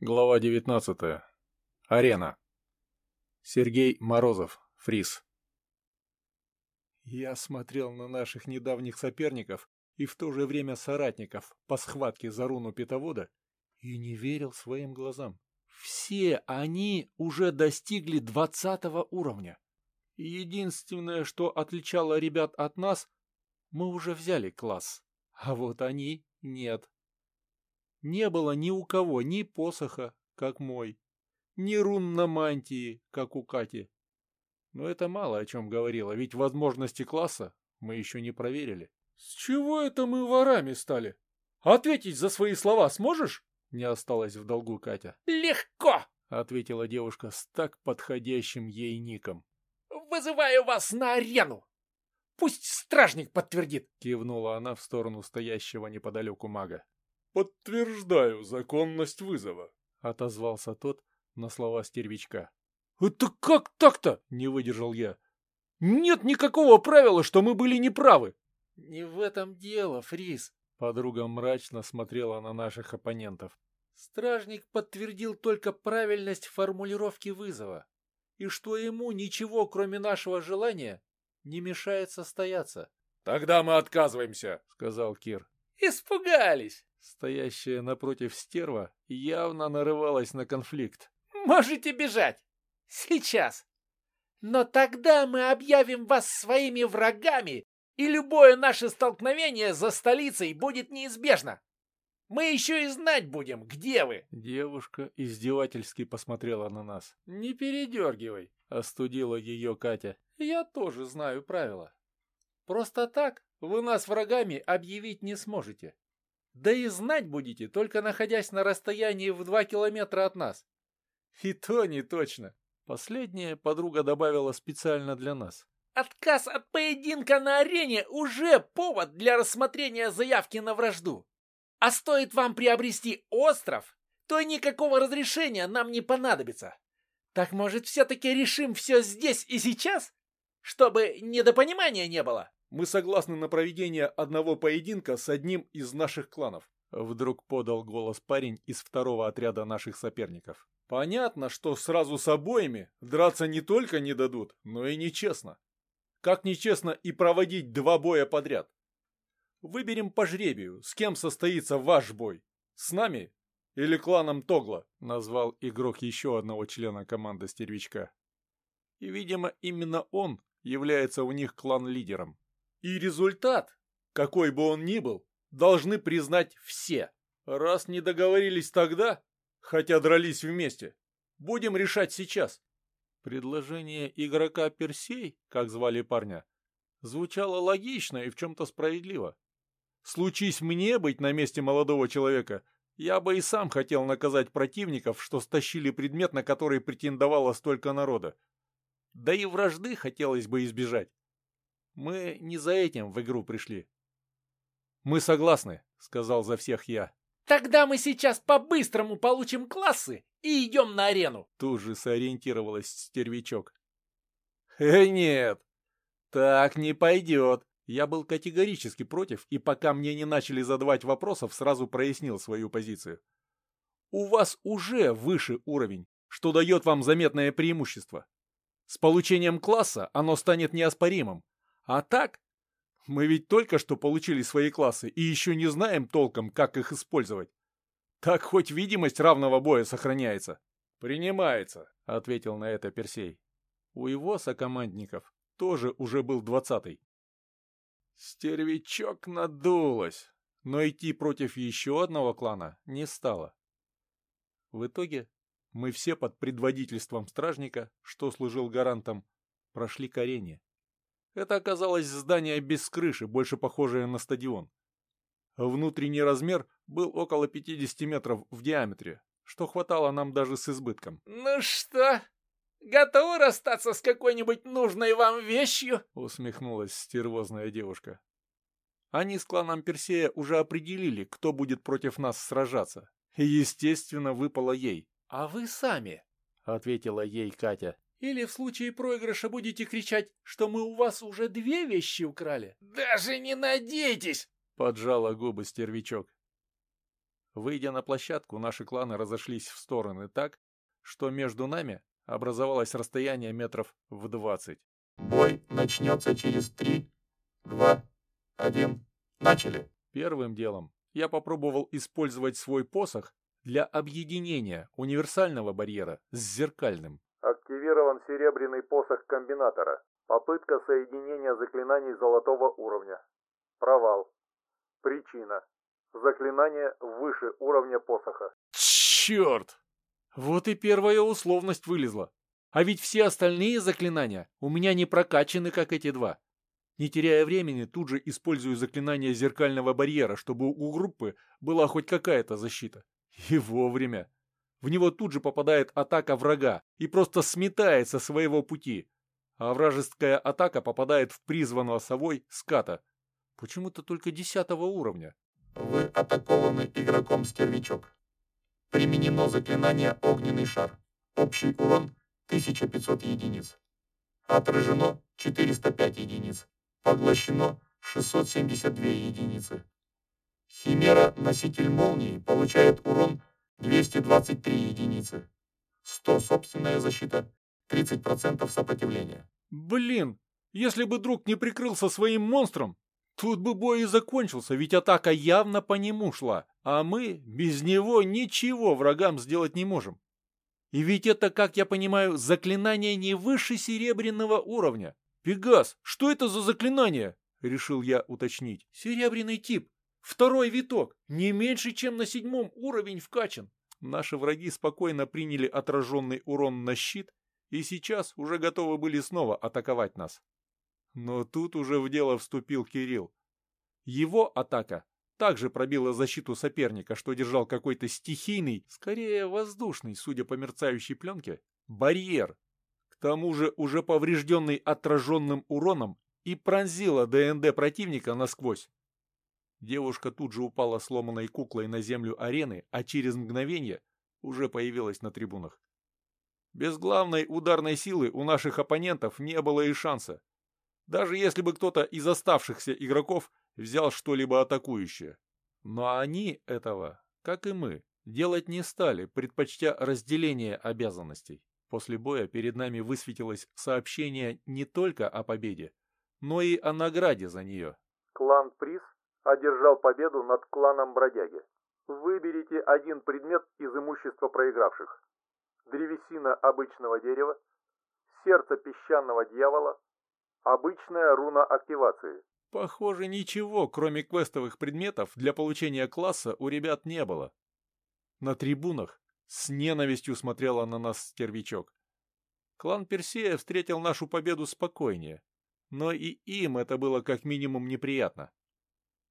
Глава 19. Арена. Сергей Морозов, Фриз. Я смотрел на наших недавних соперников и в то же время соратников по схватке за руну Питовода и не верил своим глазам. Все они уже достигли двадцатого уровня. Единственное, что отличало ребят от нас, мы уже взяли класс, а вот они нет. Не было ни у кого ни посоха, как мой, ни рун на мантии, как у Кати. Но это мало о чем говорило, ведь возможности класса мы еще не проверили. «С чего это мы ворами стали? Ответить за свои слова сможешь?» Не осталось в долгу Катя. «Легко!» — ответила девушка с так подходящим ей ником. «Вызываю вас на арену! Пусть стражник подтвердит!» — кивнула она в сторону стоящего неподалеку мага. «Подтверждаю законность вызова», — отозвался тот на слова стервичка. «Это как так-то?» — не выдержал я. «Нет никакого правила, что мы были неправы». «Не в этом дело, Фрис», — подруга мрачно смотрела на наших оппонентов. «Стражник подтвердил только правильность формулировки вызова, и что ему ничего, кроме нашего желания, не мешает состояться». «Тогда мы отказываемся», — сказал Кир. «Испугались!» Стоящая напротив стерва явно нарывалась на конфликт. «Можете бежать! Сейчас! Но тогда мы объявим вас своими врагами, и любое наше столкновение за столицей будет неизбежно! Мы еще и знать будем, где вы!» Девушка издевательски посмотрела на нас. «Не передергивай!» — остудила ее Катя. «Я тоже знаю правила. Просто так вы нас врагами объявить не сможете. Да и знать будете, только находясь на расстоянии в два километра от нас. И то не точно. Последнее подруга добавила специально для нас. Отказ от поединка на арене уже повод для рассмотрения заявки на вражду. А стоит вам приобрести остров, то никакого разрешения нам не понадобится. Так может все-таки решим все здесь и сейчас? Чтобы недопонимания не было. Мы согласны на проведение одного поединка с одним из наших кланов. Вдруг подал голос парень из второго отряда наших соперников. Понятно, что сразу с обоими драться не только не дадут, но и нечестно. Как нечестно и проводить два боя подряд. Выберем по жребию, с кем состоится ваш бой. С нами или кланом Тогла, назвал игрок еще одного члена команды Стервичка. И, видимо, именно он является у них клан-лидером. И результат, какой бы он ни был, должны признать все. Раз не договорились тогда, хотя дрались вместе, будем решать сейчас. Предложение игрока Персей, как звали парня, звучало логично и в чем-то справедливо. Случись мне быть на месте молодого человека, я бы и сам хотел наказать противников, что стащили предмет, на который претендовало столько народа. Да и вражды хотелось бы избежать. Мы не за этим в игру пришли. Мы согласны, сказал за всех я. Тогда мы сейчас по-быстрому получим классы и идем на арену. Тут же сориентировалась стервячок. Э, нет, так не пойдет. Я был категорически против, и пока мне не начали задавать вопросов, сразу прояснил свою позицию. У вас уже выше уровень, что дает вам заметное преимущество. С получением класса оно станет неоспоримым, а так, мы ведь только что получили свои классы и еще не знаем толком, как их использовать. Так хоть видимость равного боя сохраняется. Принимается, ответил на это Персей. У его сокомандников тоже уже был двадцатый. Стервичок надулась, но идти против еще одного клана не стало. В итоге мы все под предводительством стражника, что служил гарантом, прошли к. Это оказалось здание без крыши, больше похожее на стадион. Внутренний размер был около 50 метров в диаметре, что хватало нам даже с избытком. «Ну что, готовы расстаться с какой-нибудь нужной вам вещью?» усмехнулась стервозная девушка. Они с кланом Персея уже определили, кто будет против нас сражаться. Естественно, выпало ей. «А вы сами?» — ответила ей Катя. Или в случае проигрыша будете кричать, что мы у вас уже две вещи украли? Даже не надейтесь! Поджала губы стервячок. Выйдя на площадку, наши кланы разошлись в стороны так, что между нами образовалось расстояние метров в двадцать. Бой начнется через три, два, один. Начали. Первым делом я попробовал использовать свой посох для объединения универсального барьера с зеркальным. Активирован серебряный посох комбинатора. Попытка соединения заклинаний золотого уровня. Провал. Причина. Заклинание выше уровня посоха. Черт! Вот и первая условность вылезла. А ведь все остальные заклинания у меня не прокачаны, как эти два. Не теряя времени, тут же использую заклинание зеркального барьера, чтобы у группы была хоть какая-то защита. И вовремя. В него тут же попадает атака врага и просто сметает со своего пути. А вражеская атака попадает в призванного совой ската. Почему-то только десятого уровня. Вы атакованы игроком Стервячок. Применено заклинание Огненный шар. Общий урон 1500 единиц. Отражено 405 единиц. Поглощено 672 единицы. Химера Носитель Молнии получает урон 223 единицы. 100 собственная защита, 30% сопротивления. Блин, если бы друг не прикрылся своим монстром, тут бы бой и закончился, ведь атака явно по нему шла, а мы без него ничего врагам сделать не можем. И ведь это, как я понимаю, заклинание не выше серебряного уровня. Пегас, что это за заклинание? Решил я уточнить. Серебряный тип. Второй виток. Не меньше, чем на седьмом уровень вкачан. Наши враги спокойно приняли отраженный урон на щит и сейчас уже готовы были снова атаковать нас. Но тут уже в дело вступил Кирилл. Его атака также пробила защиту соперника, что держал какой-то стихийный, скорее воздушный, судя по мерцающей пленке, барьер. К тому же уже поврежденный отраженным уроном и пронзила ДНД противника насквозь. Девушка тут же упала сломанной куклой на землю арены, а через мгновение уже появилась на трибунах. Без главной ударной силы у наших оппонентов не было и шанса. Даже если бы кто-то из оставшихся игроков взял что-либо атакующее. Но они этого, как и мы, делать не стали, предпочтя разделение обязанностей. После боя перед нами высветилось сообщение не только о победе, но и о награде за нее. Клан Приз одержал победу над кланом Бродяги. Выберите один предмет из имущества проигравших. Древесина обычного дерева, сердце песчаного дьявола, обычная руна активации. Похоже, ничего, кроме квестовых предметов, для получения класса у ребят не было. На трибунах с ненавистью смотрела на нас стервячок. Клан Персея встретил нашу победу спокойнее, но и им это было как минимум неприятно.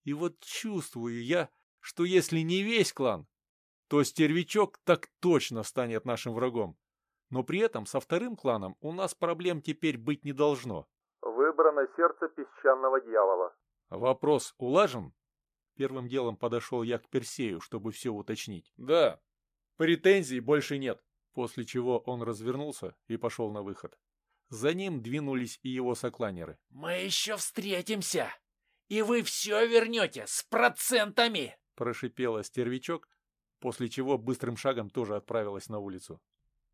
И вот чувствую я, что если не весь клан, то стервячок так точно станет нашим врагом. Но при этом со вторым кланом у нас проблем теперь быть не должно. Выбрано сердце песчаного дьявола. Вопрос улажен? Первым делом подошел я к Персею, чтобы все уточнить. Да, претензий больше нет. После чего он развернулся и пошел на выход. За ним двинулись и его сокланеры. «Мы еще встретимся, и вы все вернете с процентами!» Прошипела стервячок, после чего быстрым шагом тоже отправилась на улицу.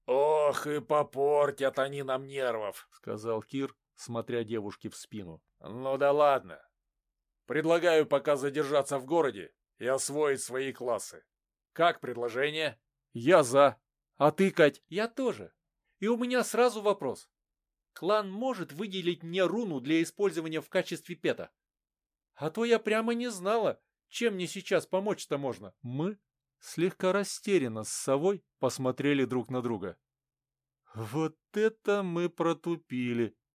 «Ох, и попортят они нам нервов», — сказал Кир, смотря девушке в спину. «Ну да ладно. Предлагаю пока задержаться в городе и освоить свои классы. Как предложение?» «Я за. А ты, Кать?» «Я тоже. И у меня сразу вопрос. Клан может выделить мне руну для использования в качестве пета? А то я прямо не знала, чем мне сейчас помочь-то можно». Мы, слегка растерянно с совой, посмотрели друг на друга. «Вот это мы протупили!»